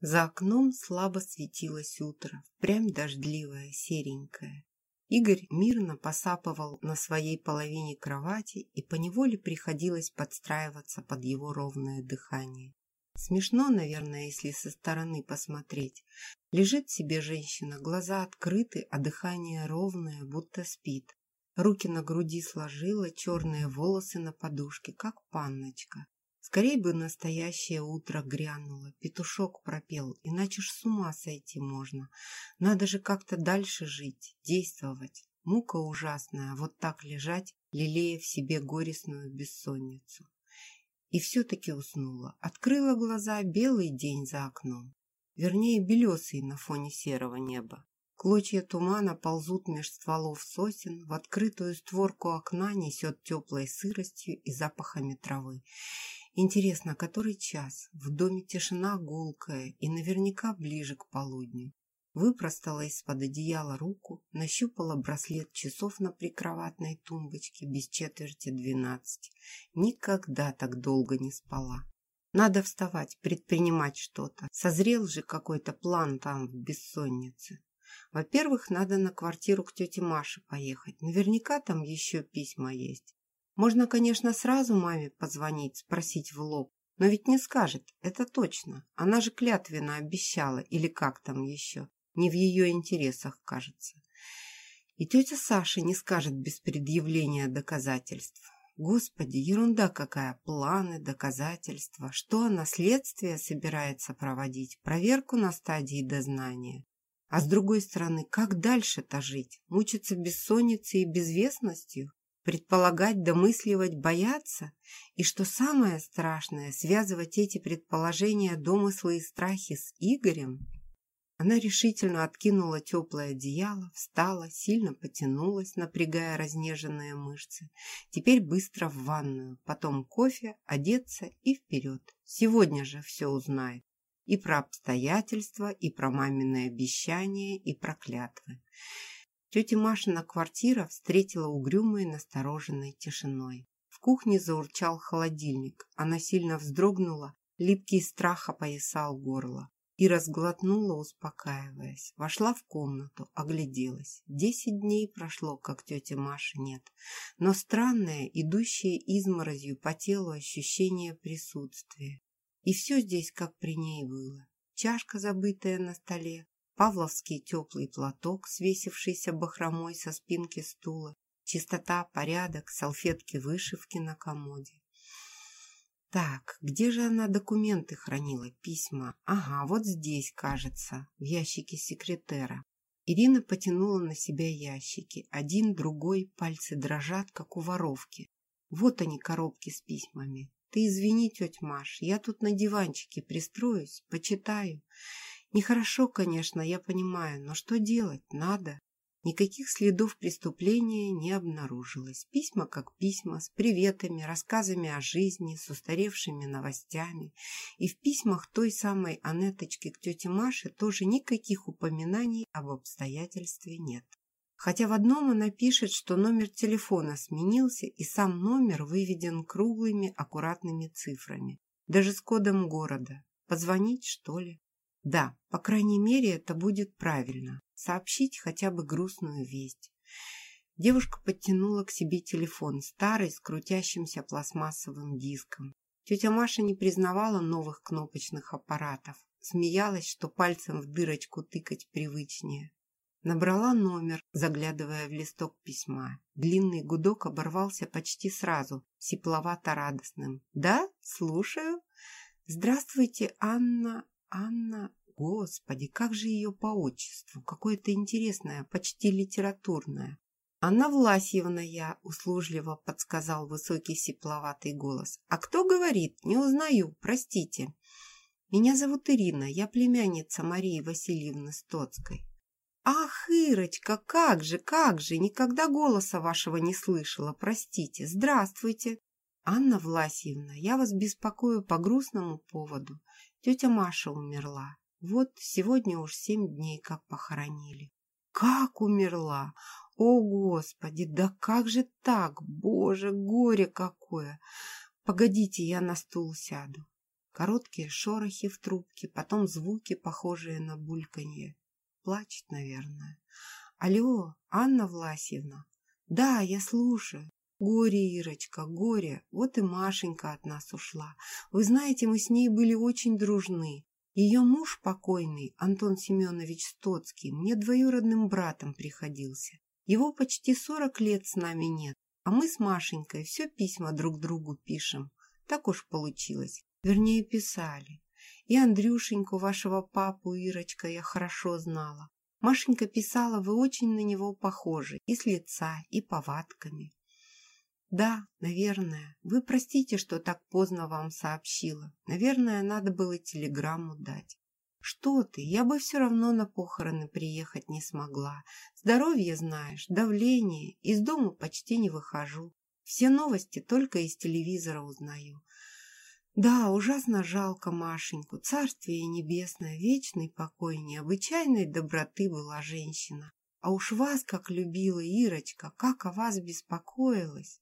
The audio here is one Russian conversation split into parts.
За окном слабо светилось утро, прям дождливое, серенькое. Игорь мирно посапывал на своей половине кровати, и поневоле приходилось подстраиваться под его ровное дыхание. Смешно, наверное, если со стороны посмотреть. Лежит себе женщина, глаза открыты, а дыхание ровное, будто спит. Руки на груди сложила, черные волосы на подушке, как панночка. Скорей бы настоящее утро грянуло, петушок пропел, иначе ж с ума сойти можно. Надо же как-то дальше жить, действовать. Мука ужасная, вот так лежать, лелея в себе горестную бессонницу. И все-таки уснула. Открыла глаза белый день за окном. Вернее, белесый на фоне серого неба. Клочья тумана ползут меж стволов сосен, в открытую створку окна несет теплой сыростью и запахами травы. Интересно, который час? В доме тишина гулкая и наверняка ближе к полудню. Выпростала из-под одеяла руку, нащупала браслет часов на прикроватной тумбочке без четверти двенадцать. Никогда так долго не спала. Надо вставать, предпринимать что-то. Созрел же какой-то план там в бессоннице. Во-первых, надо на квартиру к тете Маше поехать. Наверняка там еще письма есть. Можно, конечно, сразу маме позвонить, спросить в лоб, но ведь не скажет, это точно. Она же клятвенно обещала, или как там еще. Не в ее интересах, кажется. И тетя Саша не скажет без предъявления доказательств. Господи, ерунда какая! Планы, доказательства. Что она следствие собирается проводить? Проверку на стадии дознания. А с другой стороны, как дальше-то жить? Мучиться бессонницей и безвестностью? Предполагать, домысливать, бояться, и, что самое страшное, связывать эти предположения, домыслы и страхи с Игорем. Она решительно откинула теплое одеяло, встала, сильно потянулась, напрягая разнеженные мышцы. Теперь быстро в ванную, потом кофе, одеться и вперед. Сегодня же все узнает. И про обстоятельства, и про маминое обещание, и про клятвы. Тетя Машина квартира встретила угрюмой настороженной тишиной. В кухне заурчал холодильник. Она сильно вздрогнула, липкий страх опоясал горло. И разглотнула, успокаиваясь. Вошла в комнату, огляделась. Десять дней прошло, как тети Маши нет. Но странное, идущее изморозью по телу ощущение присутствия. И все здесь, как при ней было. Чашка, забытая на столе, павловский теплый платок, свесившийся бахромой со спинки стула, чистота, порядок, салфетки-вышивки на комоде. Так, где же она документы хранила, письма? Ага, вот здесь, кажется, в ящике секретера. Ирина потянула на себя ящики. Один, другой, пальцы дрожат, как у воровки. Вот они, коробки с письмами. Ты извини, тетя Маш, я тут на диванчике пристроюсь, почитаю. Нехорошо, конечно, я понимаю, но что делать? Надо. Никаких следов преступления не обнаружилось. Письма как письма, с приветами, рассказами о жизни, с устаревшими новостями. И в письмах той самой Анеточки к тете Маше тоже никаких упоминаний об обстоятельстве нет. Хотя в одном она пишет, что номер телефона сменился, и сам номер выведен круглыми аккуратными цифрами. Даже с кодом города. Позвонить, что ли? Да, по крайней мере, это будет правильно. Сообщить хотя бы грустную весть. Девушка подтянула к себе телефон, старый, с крутящимся пластмассовым диском. Тетя Маша не признавала новых кнопочных аппаратов. Смеялась, что пальцем в дырочку тыкать привычнее. Набрала номер, заглядывая в листок письма. Длинный гудок оборвался почти сразу, сипловато-радостным. «Да, слушаю. Здравствуйте, Анна... Анна... Господи, как же ее по отчеству, какое-то интересное, почти литературное. «Анна Власьевна я», — услужливо подсказал высокий сипловатый голос. «А кто говорит? Не узнаю, простите». «Меня зовут Ирина, я племянница Марии Васильевны Стоцкой». «Ах, Ирочка, как же, как же, никогда голоса вашего не слышала, простите. Здравствуйте». «Анна Власьевна, я вас беспокою по грустному поводу. Тетя Маша умерла. Вот сегодня уж семь дней как похоронили. Как умерла? О, Господи, да как же так? Боже, горе какое! Погодите, я на стул сяду. Короткие шорохи в трубке, потом звуки, похожие на бульканье. Плачет, наверное. Алло, Анна Власьевна? Да, я слушаю. Горе, Ирочка, горе. Вот и Машенька от нас ушла. Вы знаете, мы с ней были очень дружны. Ее муж покойный, Антон Семенович Стоцкий, мне двоюродным братом приходился. Его почти сорок лет с нами нет, а мы с Машенькой все письма друг другу пишем. Так уж получилось. Вернее, писали. И Андрюшеньку, вашего папу, Ирочка, я хорошо знала. Машенька писала, вы очень на него похожи, и с лица, и повадками. Да, наверное. Вы простите, что так поздно вам сообщила. Наверное, надо было телеграмму дать. Что ты, я бы все равно на похороны приехать не смогла. Здоровье знаешь, давление, из дома почти не выхожу. Все новости только из телевизора узнаю. Да, ужасно жалко Машеньку. Царствие небесное, вечный покой, необычайной доброты была женщина. А уж вас как любила Ирочка, как о вас беспокоилась.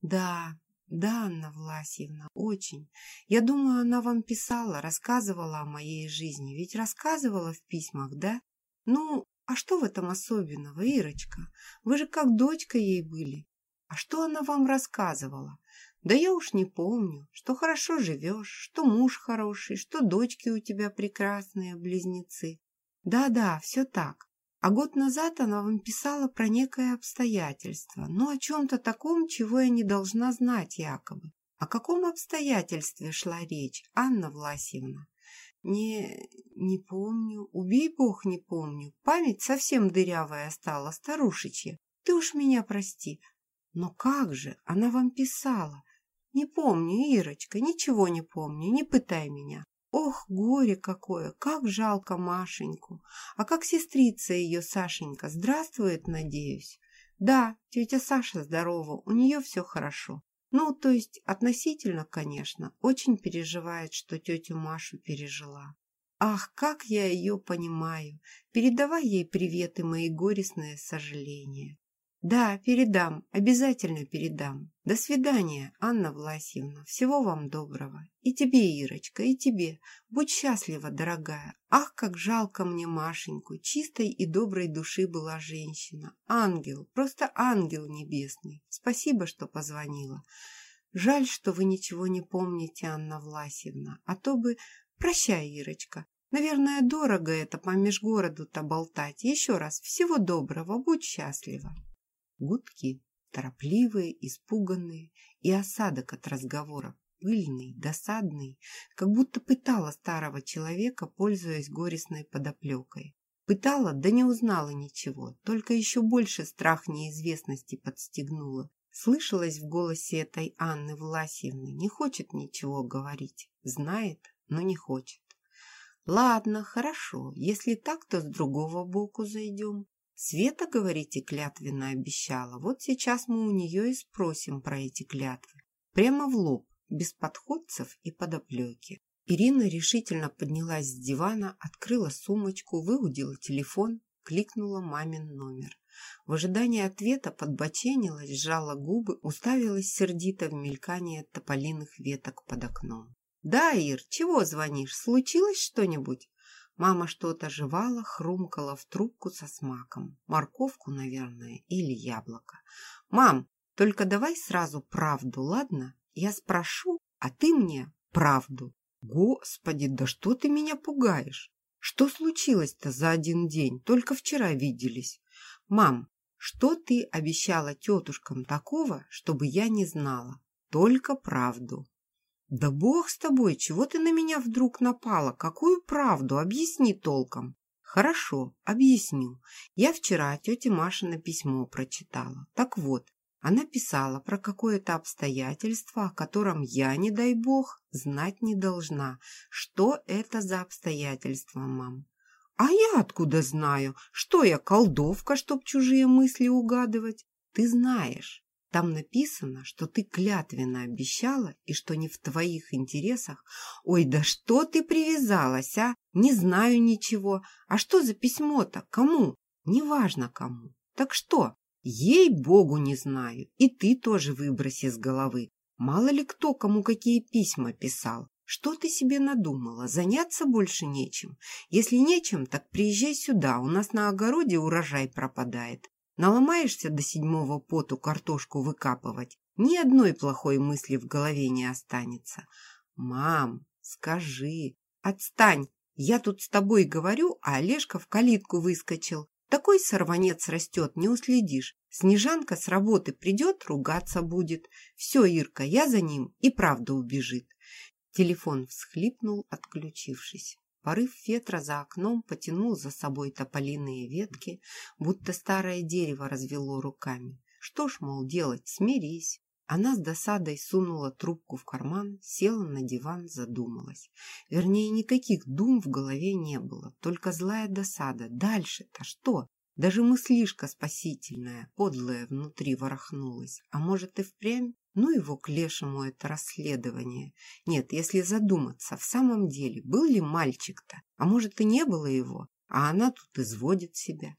Да, да, Анна Власьевна, очень. Я думаю, она вам писала, рассказывала о моей жизни. Ведь рассказывала в письмах, да? Ну, а что в этом особенного, Ирочка? Вы же как дочка ей были. А что она вам рассказывала? Да я уж не помню, что хорошо живешь, что муж хороший, что дочки у тебя прекрасные, близнецы. Да-да, все так. А год назад она вам писала про некое обстоятельство, ну о чем-то таком, чего я не должна знать якобы. О каком обстоятельстве шла речь, Анна Власьевна? Не... не помню. Убей бог, не помню. Память совсем дырявая стала, старушечья. Ты уж меня прости. Но как же, она вам писала. Не помню, Ирочка, ничего не помню, не пытай меня. Ох, горе какое, как жалко Машеньку. А как сестрица ее, Сашенька, здравствует, надеюсь? Да, тетя Саша здорова, у нее все хорошо. Ну, то есть относительно, конечно, очень переживает, что тетю Машу пережила. Ах, как я ее понимаю. Передавай ей привет и мои горестные сожаления. Да, передам, обязательно передам. До свидания, Анна Власьевна. Всего вам доброго. И тебе, Ирочка, и тебе. Будь счастлива, дорогая. Ах, как жалко мне Машеньку. Чистой и доброй души была женщина. Ангел, просто ангел небесный. Спасибо, что позвонила. Жаль, что вы ничего не помните, Анна Власьевна. А то бы... Прощай, Ирочка. Наверное, дорого это по межгороду-то болтать. Еще раз, всего доброго, будь счастлива. Гудки, торопливые, испуганные, и осадок от разговора, пыльный, досадный, как будто пытала старого человека, пользуясь горестной подоплекой. Пытала, да не узнала ничего, только еще больше страх неизвестности подстегнула. Слышалось в голосе этой Анны Власьевны, не хочет ничего говорить, знает, но не хочет. Ладно, хорошо, если так, то с другого боку зайдем. Света, говорите, клятвенно обещала. Вот сейчас мы у нее и спросим про эти клятвы. Прямо в лоб, без подходцев и подоплеки. Ирина решительно поднялась с дивана, открыла сумочку, выудила телефон, кликнула мамин номер. В ожидании ответа подбоченилась, сжала губы, уставилась сердито в мелькание тополиных веток под окном. «Да, Ир, чего звонишь? Случилось что-нибудь?» Мама что-то жевала, хрумкала в трубку со смаком. Морковку, наверное, или яблоко. «Мам, только давай сразу правду, ладно? Я спрошу, а ты мне правду». «Господи, да что ты меня пугаешь? Что случилось-то за один день? Только вчера виделись. Мам, что ты обещала тетушкам такого, чтобы я не знала? Только правду». «Да бог с тобой, чего ты на меня вдруг напала? Какую правду? Объясни толком». «Хорошо, объясню. Я вчера тете Машина письмо прочитала. Так вот, она писала про какое-то обстоятельство, о котором я, не дай бог, знать не должна. Что это за обстоятельство, мам?» «А я откуда знаю? Что я, колдовка, чтоб чужие мысли угадывать? Ты знаешь». Там написано, что ты клятвенно обещала и что не в твоих интересах. Ой, да что ты привязалась, а? Не знаю ничего. А что за письмо-то? Кому? Неважно кому. Так что? Ей-богу не знаю. И ты тоже выброси с головы. Мало ли кто кому какие письма писал. Что ты себе надумала? Заняться больше нечем. Если нечем, так приезжай сюда. У нас на огороде урожай пропадает. Наломаешься до седьмого поту картошку выкапывать. Ни одной плохой мысли в голове не останется. Мам, скажи. Отстань. Я тут с тобой говорю, а Олежка в калитку выскочил. Такой сорванец растет, не уследишь. Снежанка с работы придет, ругаться будет. Все, Ирка, я за ним и правда убежит. Телефон всхлипнул, отключившись. Порыв ветра за окном потянул за собой тополиные ветки, будто старое дерево развело руками. Что ж, мол, делать, смирись. Она с досадой сунула трубку в карман, села на диван, задумалась. Вернее, никаких дум в голове не было, только злая досада. Дальше-то что? Даже мыслишка спасительная, подлая внутри ворохнулась. А может и впрямь? Ну его к лешему это расследование. Нет, если задуматься, в самом деле, был ли мальчик-то? А может и не было его, а она тут изводит себя.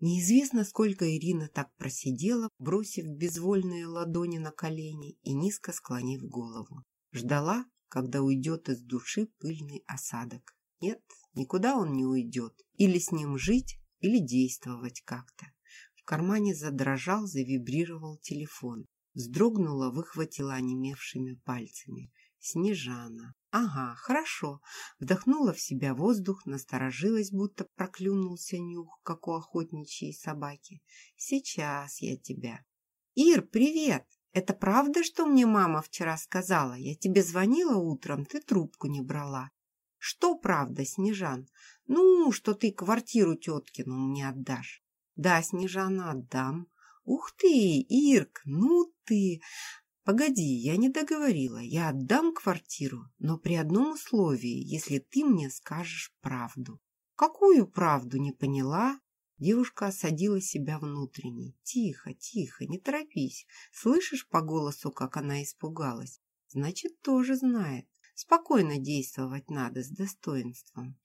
Неизвестно, сколько Ирина так просидела, бросив безвольные ладони на колени и низко склонив голову. Ждала, когда уйдет из души пыльный осадок. Нет, никуда он не уйдет. Или с ним жить, или действовать как-то. В кармане задрожал, завибрировал телефон. Вздрогнула, выхватила онемевшими пальцами. Снежана. Ага, хорошо. Вдохнула в себя воздух, насторожилась, будто проклюнулся нюх, как у охотничьей собаки. Сейчас я тебя. Ир, привет! Это правда, что мне мама вчера сказала? Я тебе звонила утром, ты трубку не брала. Что правда, Снежан? Ну, что ты квартиру теткину мне отдашь. Да, Снежана, отдам. Ух ты, Ирк, ну ты... Погоди, я не договорила. Я отдам квартиру, но при одном условии, если ты мне скажешь правду. Какую правду, не поняла? Девушка осадила себя внутренне. Тихо, тихо, не торопись. Слышишь по голосу, как она испугалась? Значит, тоже знает. Спокойно действовать надо, с достоинством.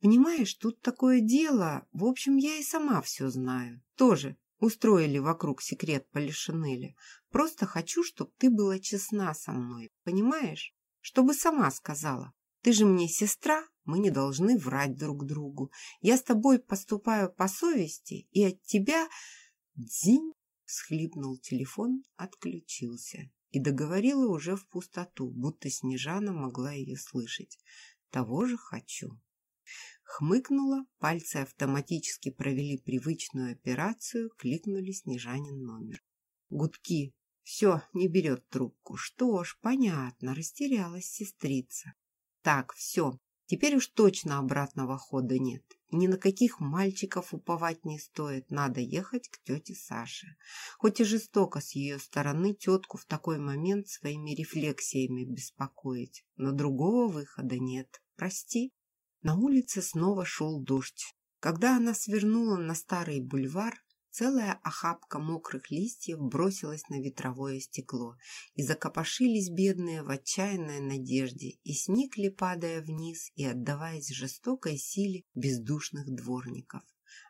Понимаешь, тут такое дело. В общем, я и сама все знаю. Тоже устроили вокруг секрет Полишинеля. Просто хочу, чтобы ты была честна со мной, понимаешь? Чтобы сама сказала. Ты же мне сестра, мы не должны врать друг другу. Я с тобой поступаю по совести, и от тебя... Дзинь! Схлипнул телефон, отключился. И договорила уже в пустоту, будто Снежана могла ее слышать. Того же хочу. Хмыкнула, пальцы автоматически провели привычную операцию, кликнули Снежанин номер. Гудки. Все, не берет трубку. Что ж, понятно, растерялась сестрица. Так, все, теперь уж точно обратного хода нет. Ни на каких мальчиков уповать не стоит, надо ехать к тете Саше. Хоть и жестоко с ее стороны тетку в такой момент своими рефлексиями беспокоить, но другого выхода нет. Прости. На улице снова шел дождь. Когда она свернула на старый бульвар, целая охапка мокрых листьев бросилась на ветровое стекло, и закопошились бедные в отчаянной надежде, и сникли, падая вниз и отдаваясь жестокой силе бездушных дворников.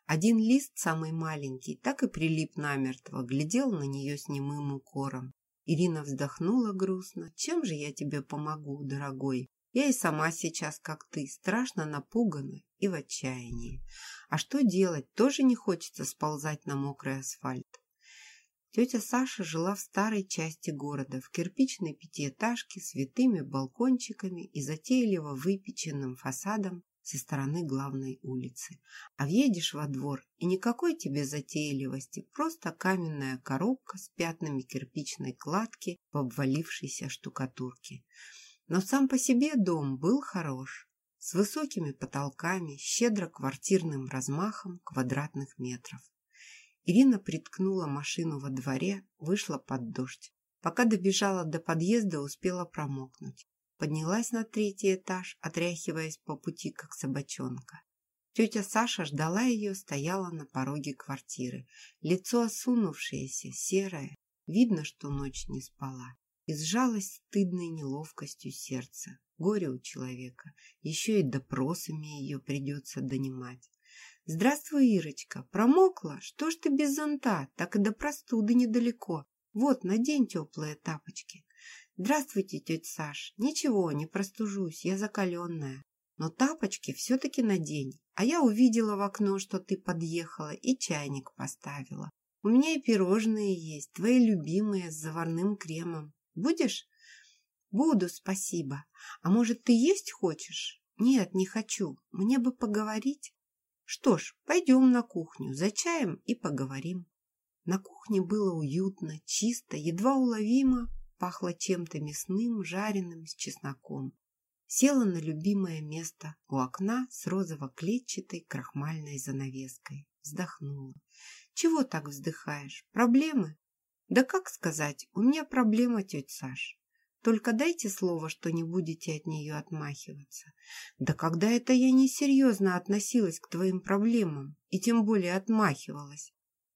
Один лист, самый маленький, так и прилип намертво, глядел на нее с немым укором. Ирина вздохнула грустно. «Чем же я тебе помогу, дорогой?» Я и сама сейчас, как ты, страшно напугана и в отчаянии. А что делать? Тоже не хочется сползать на мокрый асфальт. Тетя Саша жила в старой части города, в кирпичной пятиэтажке с витыми балкончиками и затейливо выпеченным фасадом со стороны главной улицы. А въедешь во двор, и никакой тебе затейливости, просто каменная коробка с пятнами кирпичной кладки в обвалившейся штукатурке. Но сам по себе дом был хорош, с высокими потолками, щедро квартирным размахом квадратных метров. Ирина приткнула машину во дворе, вышла под дождь. Пока добежала до подъезда, успела промокнуть. Поднялась на третий этаж, отряхиваясь по пути, как собачонка. Тетя Саша ждала ее, стояла на пороге квартиры. Лицо осунувшееся, серое. Видно, что ночь не спала и сжалось стыдной неловкостью сердце. Горе у человека, еще и допросами ее придется донимать. «Здравствуй, Ирочка! Промокла? Что ж ты без зонта? Так и до простуды недалеко. Вот, надень теплые тапочки». Здравствуйте, тетя Саш. Ничего, не простужусь, я закаленная. Но тапочки все-таки надень. А я увидела в окно, что ты подъехала и чайник поставила. У меня и пирожные есть, твои любимые с заварным кремом. Будешь? Буду, спасибо. А может, ты есть хочешь? Нет, не хочу. Мне бы поговорить. Что ж, пойдем на кухню за чаем и поговорим. На кухне было уютно, чисто, едва уловимо, пахло чем-то мясным, жареным с чесноком. Села на любимое место у окна с розово-клетчатой крахмальной занавеской. Вздохнула. Чего так вздыхаешь? Проблемы? Да как сказать, у меня проблема, тетя Саш. Только дайте слово, что не будете от нее отмахиваться. Да когда это я несерьезно относилась к твоим проблемам и тем более отмахивалась?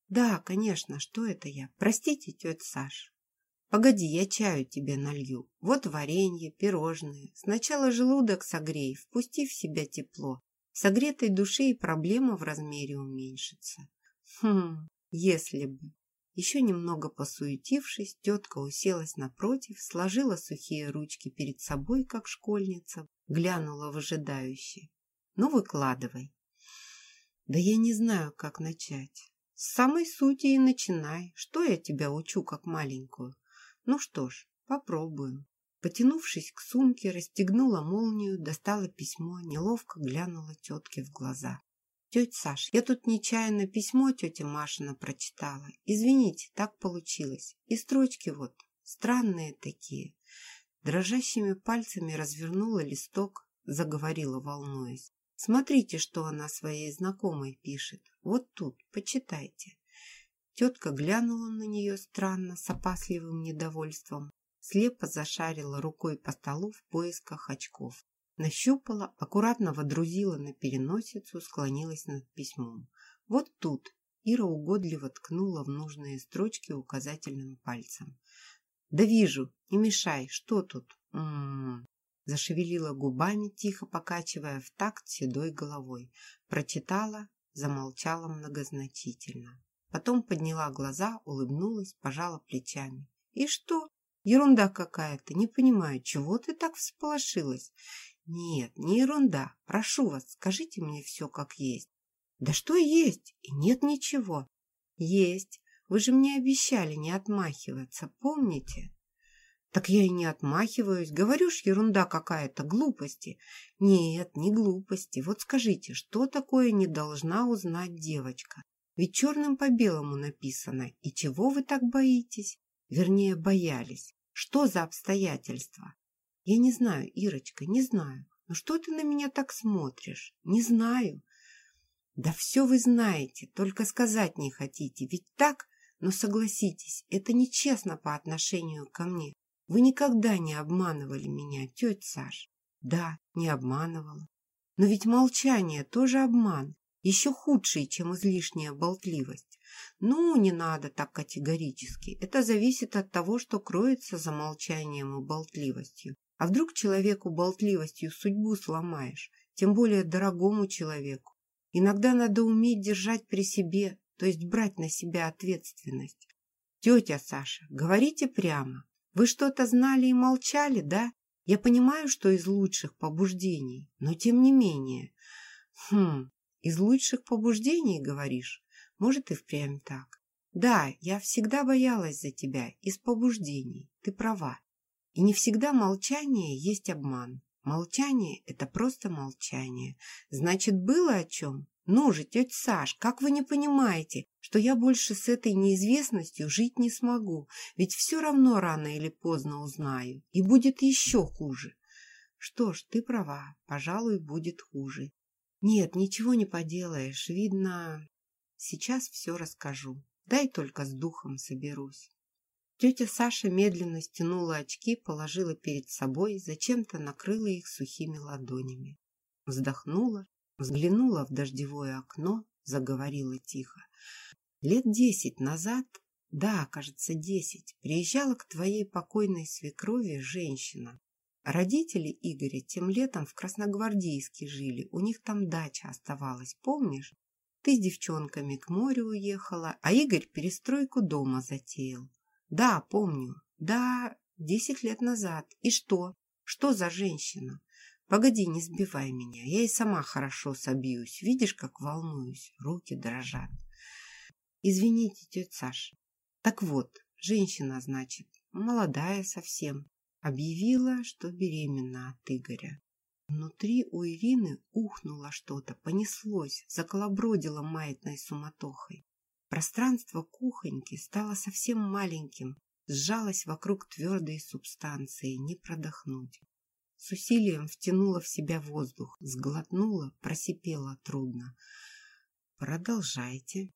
Да, конечно, что это я? Простите, тетя Саш. Погоди, я чаю тебе налью. Вот варенье, пирожные. Сначала желудок согрей, впусти в себя тепло. Согретой души и проблема в размере уменьшится. Хм, если бы. Еще немного посуетившись, тетка уселась напротив, сложила сухие ручки перед собой, как школьница, глянула выжидающе. Ну, выкладывай. Да я не знаю, как начать. С самой сути и начинай. Что я тебя учу, как маленькую? Ну что ж, попробуем. Потянувшись к сумке, расстегнула молнию, достала письмо, неловко глянула тетке в глаза. «Тетя Саш, я тут нечаянно письмо тете Машина прочитала. Извините, так получилось. И строчки вот, странные такие». Дрожащими пальцами развернула листок, заговорила, волнуясь. Смотрите, что она своей знакомой пишет. Вот тут, почитайте. Тетка глянула на нее странно, с опасливым недовольством. Слепо зашарила рукой по столу в поисках очков. Нащупала, аккуратно водрузила на переносицу, склонилась над письмом. Вот тут Ира угодливо ткнула в нужные строчки указательным пальцем. «Да вижу, не мешай, что тут?» М -м -м. Зашевелила губами, тихо покачивая в такт седой головой. Прочитала, замолчала многозначительно. Потом подняла глаза, улыбнулась, пожала плечами. «И что? Ерунда какая-то. Не понимаю, чего ты так всполошилась?» «Нет, не ерунда. Прошу вас, скажите мне все как есть». «Да что есть? И нет ничего». «Есть. Вы же мне обещали не отмахиваться, помните?» Так я и не отмахиваюсь. Говорю ж, ерунда какая-то, глупости. Нет, не глупости. Вот скажите, что такое не должна узнать девочка? Ведь черным по белому написано. И чего вы так боитесь? Вернее, боялись. Что за обстоятельства? Я не знаю, Ирочка, не знаю. Но что ты на меня так смотришь? Не знаю. Да все вы знаете, только сказать не хотите. Ведь так? Но согласитесь, это нечестно по отношению ко мне. Вы никогда не обманывали меня, тетя Саш. Да, не обманывала. Но ведь молчание тоже обман, еще худший, чем излишняя болтливость. Ну, не надо так категорически. Это зависит от того, что кроется за молчанием и болтливостью. А вдруг человеку болтливостью судьбу сломаешь, тем более дорогому человеку. Иногда надо уметь держать при себе, то есть брать на себя ответственность. Тетя Саша, говорите прямо, вы что-то знали и молчали, да? Я понимаю, что из лучших побуждений, но тем не менее. Хм, из лучших побуждений, говоришь? Может и впрямь так. Да, я всегда боялась за тебя, из побуждений. Ты права. И не всегда молчание есть обман. Молчание – это просто молчание. Значит, было о чем? Ну же, тетя Саш, как вы не понимаете, что я больше с этой неизвестностью жить не смогу, ведь все равно рано или поздно узнаю, и будет еще хуже. Что ж, ты права, пожалуй, будет хуже. Нет, ничего не поделаешь, видно... Сейчас все расскажу. Дай только с духом соберусь. Тетя Саша медленно стянула очки, положила перед собой, зачем-то накрыла их сухими ладонями. Вздохнула Взглянула в дождевое окно, заговорила тихо. Лет десять назад, да, кажется, десять, приезжала к твоей покойной свекрови женщина. Родители Игоря тем летом в Красногвардейске жили, у них там дача оставалась, помнишь? Ты с девчонками к морю уехала, а Игорь перестройку дома затеял. Да, помню. Да, десять лет назад. И что? Что за женщина? Погоди, не сбивай меня. Я и сама хорошо собьюсь. Видишь, как волнуюсь? Руки дрожат. Извините, тетя Саш. Так вот, женщина, значит, молодая совсем. Объявила, что беременна от Игоря. Внутри у Ирины ухнуло что-то, понеслось, заколобродило маятной суматохой. Пространство кухоньки стало совсем маленьким, сжалось вокруг твердой субстанции, не продохнуть. С усилием втянула в себя воздух, сглотнула, просипела трудно. «Продолжайте».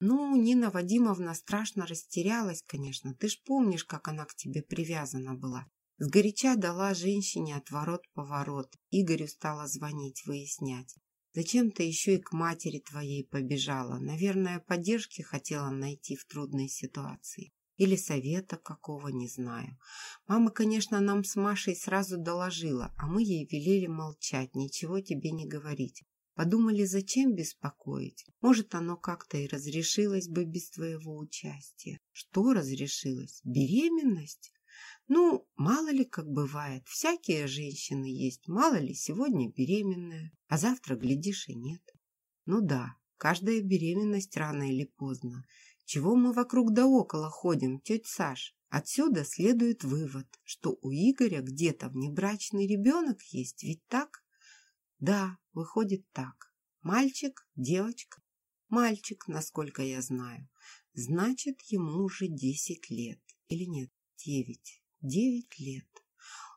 «Ну, Нина Вадимовна страшно растерялась, конечно. Ты ж помнишь, как она к тебе привязана была. Сгоряча дала женщине отворот-поворот. Игорю стала звонить, выяснять. Зачем ты еще и к матери твоей побежала? Наверное, поддержки хотела найти в трудной ситуации. Или совета какого, не знаю. Мама, конечно, нам с Машей сразу доложила, а мы ей велели молчать, ничего тебе не говорить. Подумали, зачем беспокоить? Может, оно как-то и разрешилось бы без твоего участия. Что разрешилось? Беременность? Ну, мало ли как бывает, всякие женщины есть, мало ли сегодня беременная, а завтра, глядишь, и нет. Ну да, каждая беременность рано или поздно. Чего мы вокруг да около ходим, тетя Саш? Отсюда следует вывод, что у Игоря где-то внебрачный ребенок есть, ведь так? Да, выходит так. Мальчик, девочка. Мальчик, насколько я знаю. Значит, ему уже десять лет. Или нет, девять. Девять лет.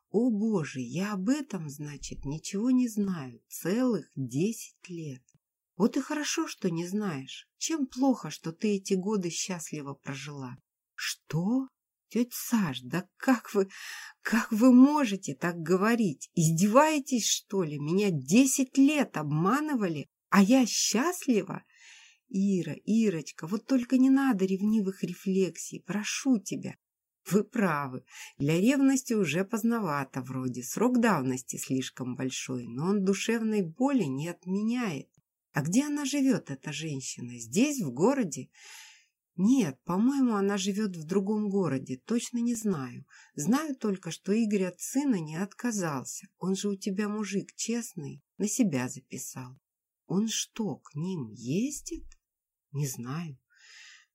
О боже, я об этом, значит, ничего не знаю. Целых десять лет. Вот и хорошо, что не знаешь. Чем плохо, что ты эти годы счастливо прожила? Что? Тетя Саш, да как вы, как вы можете так говорить? Издеваетесь, что ли? Меня десять лет обманывали, а я счастлива? Ира, Ирочка, вот только не надо ревнивых рефлексий, прошу тебя. Вы правы. Для ревности уже поздновато вроде. Срок давности слишком большой, но он душевной боли не отменяет. А где она живет, эта женщина? Здесь, в городе? Нет, по-моему, она живет в другом городе. Точно не знаю. Знаю только, что Игорь от сына не отказался. Он же у тебя мужик честный. На себя записал. Он что, к ним ездит? Не знаю.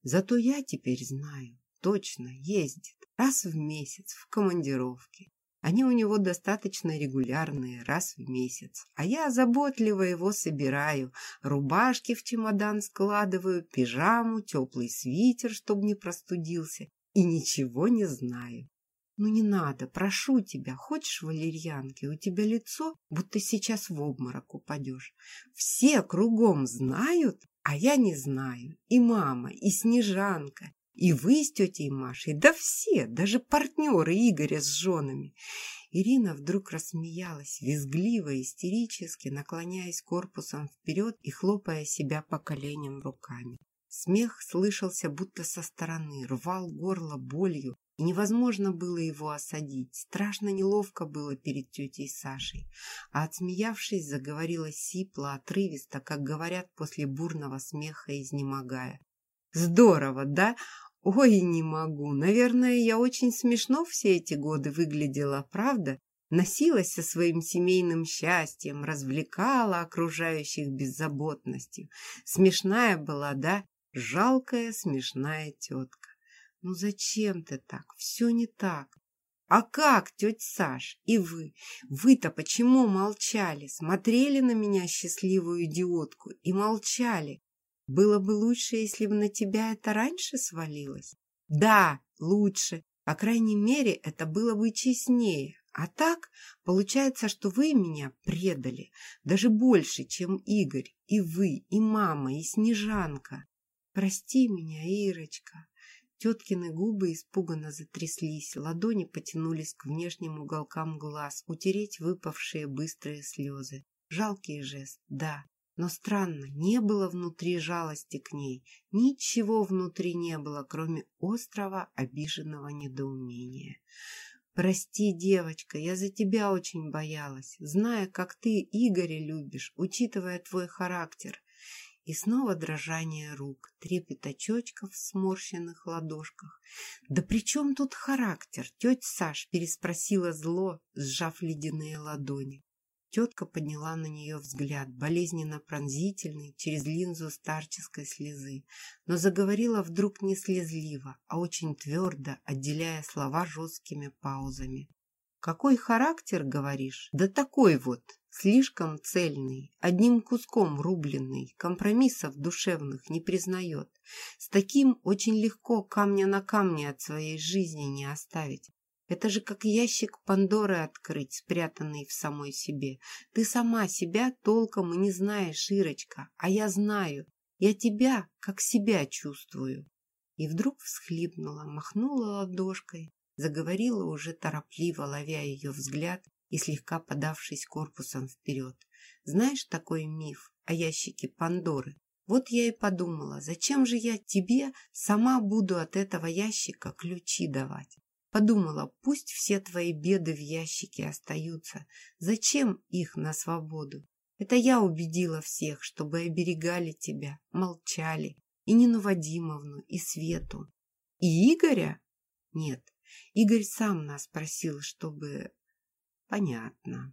Зато я теперь знаю. Точно, ездит. Раз в месяц, в командировке. Они у него достаточно регулярные, раз в месяц. А я заботливо его собираю. Рубашки в чемодан складываю, пижаму, теплый свитер, чтобы не простудился. И ничего не знаю. Ну не надо, прошу тебя, хочешь валерьянки? У тебя лицо, будто сейчас в обморок упадешь. Все кругом знают, а я не знаю. И мама, и Снежанка, и вы с тетей Машей, да все, даже партнеры Игоря с женами. Ирина вдруг рассмеялась, визгливо, истерически, наклоняясь корпусом вперед и хлопая себя по коленям руками. Смех слышался будто со стороны, рвал горло болью, и невозможно было его осадить. Страшно неловко было перед тетей Сашей. А отсмеявшись, заговорила сипло, отрывисто, как говорят после бурного смеха, изнемогая. «Здорово, да? Ой, не могу. Наверное, я очень смешно все эти годы выглядела, правда? Носилась со своим семейным счастьем, развлекала окружающих беззаботностью. Смешная была, да? Жалкая, смешная тетка. Ну зачем ты так? Все не так. А как, тетя Саш, и вы? Вы-то почему молчали? Смотрели на меня, счастливую идиотку, и молчали. Было бы лучше, если бы на тебя это раньше свалилось? Да, лучше. По крайней мере, это было бы честнее. А так, получается, что вы меня предали. Даже больше, чем Игорь, и вы, и мама, и Снежанка. Прости меня, Ирочка. Теткины губы испуганно затряслись, ладони потянулись к внешним уголкам глаз, утереть выпавшие быстрые слезы. Жалкий жест, да, но странно, не было внутри жалости к ней. Ничего внутри не было, кроме острого, обиженного недоумения. «Прости, девочка, я за тебя очень боялась, зная, как ты Игоря любишь, учитывая твой характер». И снова дрожание рук, трепет очечков в сморщенных ладошках. «Да при чем тут характер?» Тетя Саш переспросила зло, сжав ледяные ладони. Тетка подняла на нее взгляд, болезненно пронзительный, через линзу старческой слезы, но заговорила вдруг не слезливо, а очень твердо, отделяя слова жесткими паузами. «Какой характер, говоришь? Да такой вот, слишком цельный, одним куском рубленный, компромиссов душевных не признает. С таким очень легко камня на камне от своей жизни не оставить. Это же как ящик Пандоры открыть, спрятанный в самой себе. Ты сама себя толком и не знаешь, Ирочка, а я знаю. Я тебя, как себя чувствую. И вдруг всхлипнула, махнула ладошкой, заговорила уже торопливо, ловя ее взгляд и слегка подавшись корпусом вперед. Знаешь такой миф о ящике Пандоры? Вот я и подумала, зачем же я тебе сама буду от этого ящика ключи давать? Подумала, пусть все твои беды в ящике остаются. Зачем их на свободу? Это я убедила всех, чтобы оберегали тебя, молчали. И Нину Вадимовну, и Свету. И Игоря? Нет, Игорь сам нас просил, чтобы... Понятно.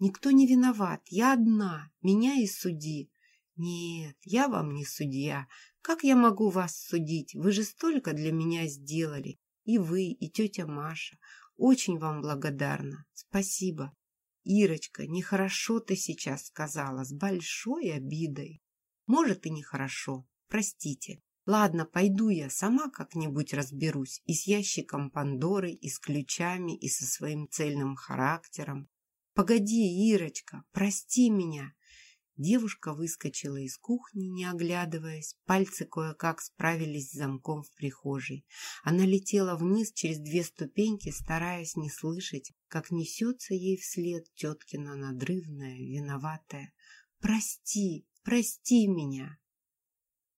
Никто не виноват, я одна, меня и суди. Нет, я вам не судья. Как я могу вас судить? Вы же столько для меня сделали. И вы, и тетя Маша. Очень вам благодарна. Спасибо. Ирочка, нехорошо ты сейчас сказала, с большой обидой. Может, и нехорошо. Простите. Ладно, пойду я, сама как-нибудь разберусь и с ящиком Пандоры, и с ключами, и со своим цельным характером. Погоди, Ирочка, прости меня. Девушка выскочила из кухни, не оглядываясь. Пальцы кое-как справились с замком в прихожей. Она летела вниз через две ступеньки, стараясь не слышать, как несется ей вслед теткина надрывная, виноватая. «Прости, прости меня!»